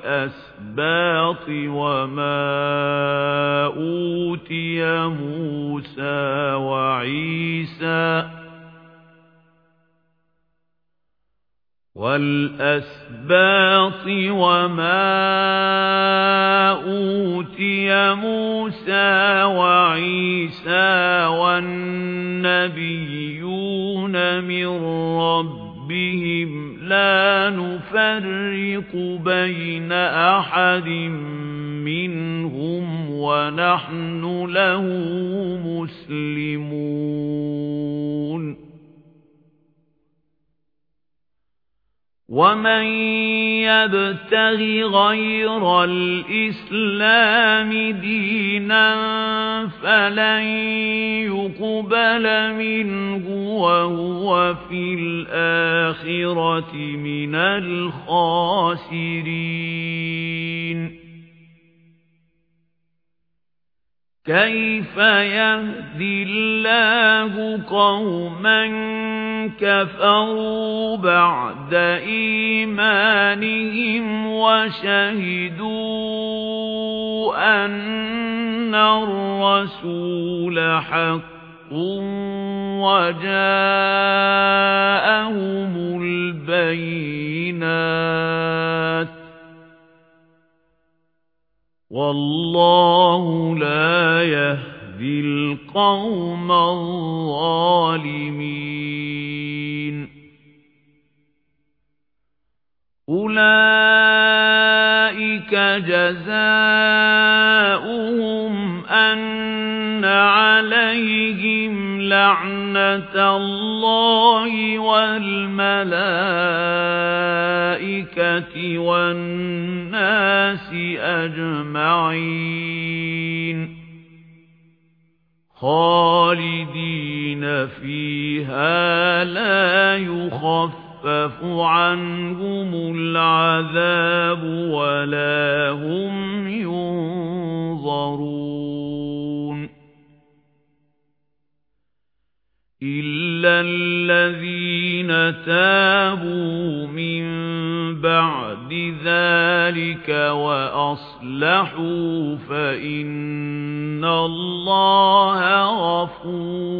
وَالْأَسْبَاطِ وَمَا أُوتِيَ مُوسَى وَعِيسَى وَالْأَسْبَاطِ وَمَا أُوتِيَ مُوسَى وَعِيسَى وَالنَّبِيُّونَ مِنْ رَبِّهِمْ لَا نُفَرِّقُ بَيْنَ أَحَدٍ مِنْهُمْ وَنَحْنُ لَهُ مُسْلِمُونَ. وَمَن يَبْتَغِ غَيْرَ الْإِسْلَامِ دِينًا فَلَن يُقْبَلَ مِنْهُ وَهُوَ فِي الْآخِرَةِ مِنَ الْخَاسِرِينَ كَيْفَ يَهْدِي اللَّهُ قَوْمًا كَفَرُوا بَعْدَ إِيمَانِهِمْ وَشَهِدُوا أَنَّ الرَّسُولَ حَقٌّ وَجَاءَهُمُ الْبَيِّنَاتُ وَاللَّهُ لَا يَهْدِي الْقَوْمَ الظَّالِمِينَ أُولَئِكَ جَزَاؤُهُمْ أَنَّ عَلَيْهِمْ لَعْنَةَ اللَّهِ وَالْمَلَائِكَةِ وَالنَّاسِ أَجْمَعِينَ خَالِدِينَ فِيهَا لَا يُخَفَّفُ عَنْهُمُ الْعَذَابُ وَلَا هُمْ يُنظَرُونَ إِلَّا الَّذِينَ تَابُوا مِن بَعْدِ ذَلِكَ وَأَصْلَحُوا فَإِنَّ اللَّهَ غَفُورٌ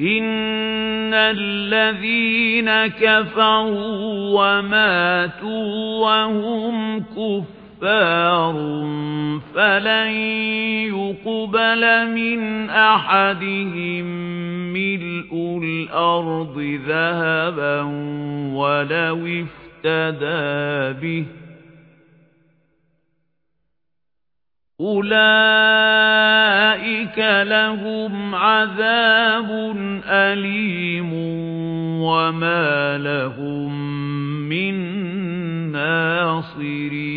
إِنَّ الَّذِينَ كَفَرُوا وَمَاتُوا وَهُمْ كُفَّارٌ فَلَن يُقْبَلَ مِنْ أَحَدِهِم مِّلْءُ الْأَرْضِ ذَهَبًا وَلَوِ افْتَدَىٰ بِهِ أُولَئِكَ لَهُمْ عَذَابٌ أَلِيمٌ وَمَا لَهُم مِّن نَّاصِرِينَ